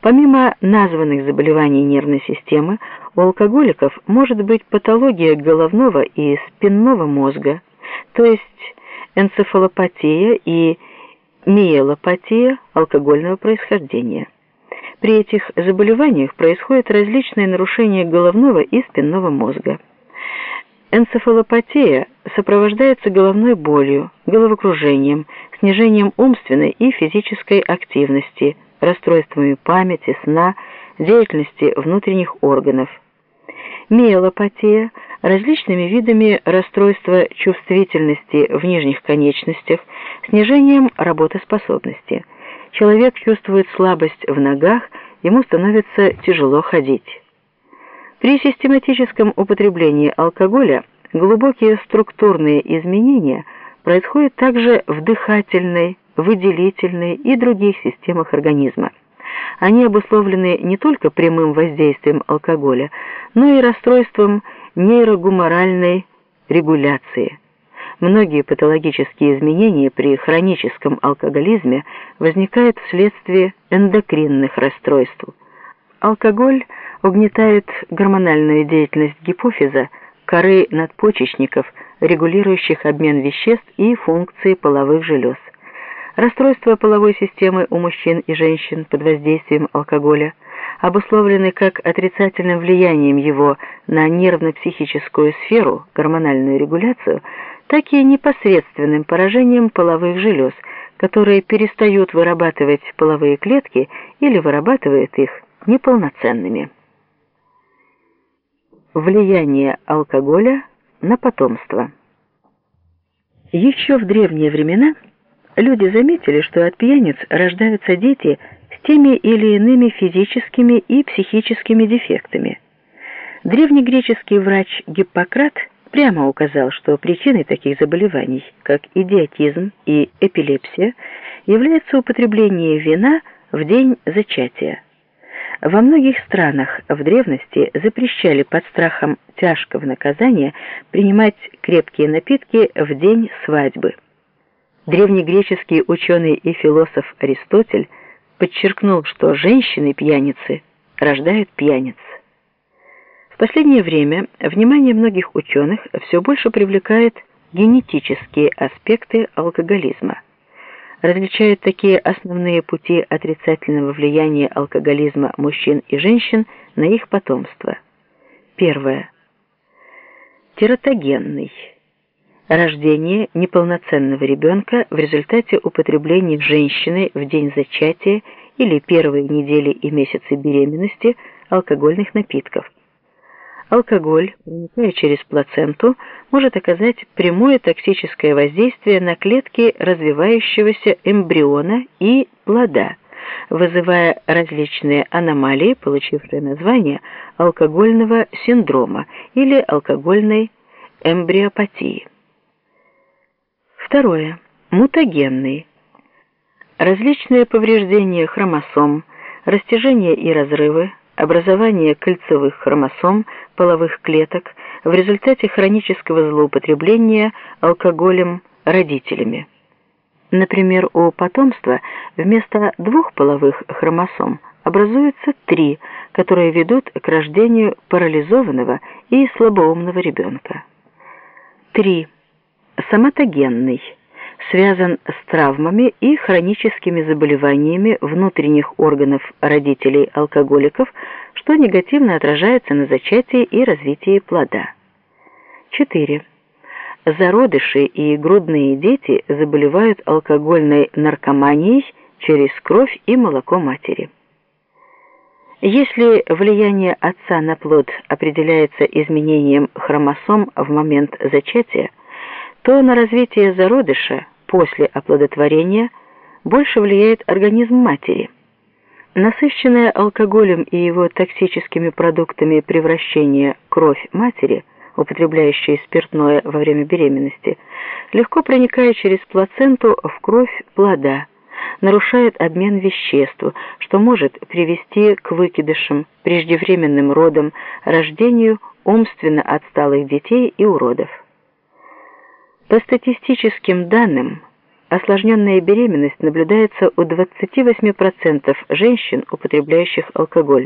Помимо названных заболеваний нервной системы, у алкоголиков может быть патология головного и спинного мозга, то есть энцефалопатия и миелопатия алкогольного происхождения. При этих заболеваниях происходят различные нарушения головного и спинного мозга. Энцефалопатия сопровождается головной болью, головокружением, снижением умственной и физической активности, расстройствами памяти, сна, деятельности внутренних органов. Миелопатия – различными видами расстройства чувствительности в нижних конечностях, снижением работоспособности. Человек чувствует слабость в ногах, ему становится тяжело ходить. При систематическом употреблении алкоголя глубокие структурные изменения происходят также в дыхательной, выделительной и других системах организма. Они обусловлены не только прямым воздействием алкоголя, но и расстройством нейрогуморальной регуляции. Многие патологические изменения при хроническом алкоголизме возникают вследствие эндокринных расстройств. Алкоголь угнетает гормональную деятельность гипофиза, коры надпочечников, регулирующих обмен веществ и функции половых желез. Расстройства половой системы у мужчин и женщин под воздействием алкоголя обусловлены как отрицательным влиянием его на нервно-психическую сферу, гормональную регуляцию, так и непосредственным поражением половых желез, которые перестают вырабатывать половые клетки или вырабатывают их неполноценными. Влияние алкоголя на потомство. Еще в древние времена люди заметили, что от пьяниц рождаются дети с теми или иными физическими и психическими дефектами. Древнегреческий врач Гиппократ прямо указал, что причиной таких заболеваний, как идиотизм и эпилепсия, является употребление вина в день зачатия. Во многих странах в древности запрещали под страхом тяжкого наказания принимать крепкие напитки в день свадьбы. Древнегреческий ученый и философ Аристотель подчеркнул, что женщины-пьяницы рождают пьяниц. В последнее время внимание многих ученых все больше привлекает генетические аспекты алкоголизма. Различают такие основные пути отрицательного влияния алкоголизма мужчин и женщин на их потомство. Первое. Тератогенный рождение неполноценного ребенка в результате употребления женщиной в день зачатия или первые недели и месяцы беременности алкогольных напитков. Алкоголь, проникая через плаценту, может оказать прямое токсическое воздействие на клетки развивающегося эмбриона и плода, вызывая различные аномалии, получившие название алкогольного синдрома или алкогольной эмбриопатии. Второе. Мутагенный. Различные повреждения хромосом, растяжения и разрывы, образование кольцевых хромосом, половых клеток в результате хронического злоупотребления алкоголем родителями. Например, у потомства вместо двух половых хромосом образуются три, которые ведут к рождению парализованного и слабоумного ребенка. 3 соматогенный, связан с травмами и хроническими заболеваниями внутренних органов родителей алкоголиков, что негативно отражается на зачатии и развитии плода. 4. Зародыши и грудные дети заболевают алкогольной наркоманией через кровь и молоко матери. Если влияние отца на плод определяется изменением хромосом в момент зачатия, то на развитие зародыша после оплодотворения больше влияет организм матери. Насыщенная алкоголем и его токсическими продуктами превращение кровь матери, употребляющей спиртное во время беременности, легко проникает через плаценту в кровь плода, нарушает обмен веществ, что может привести к выкидышам, преждевременным родам, рождению умственно отсталых детей и уродов. По статистическим данным, осложненная беременность наблюдается у 28% женщин, употребляющих алкоголь.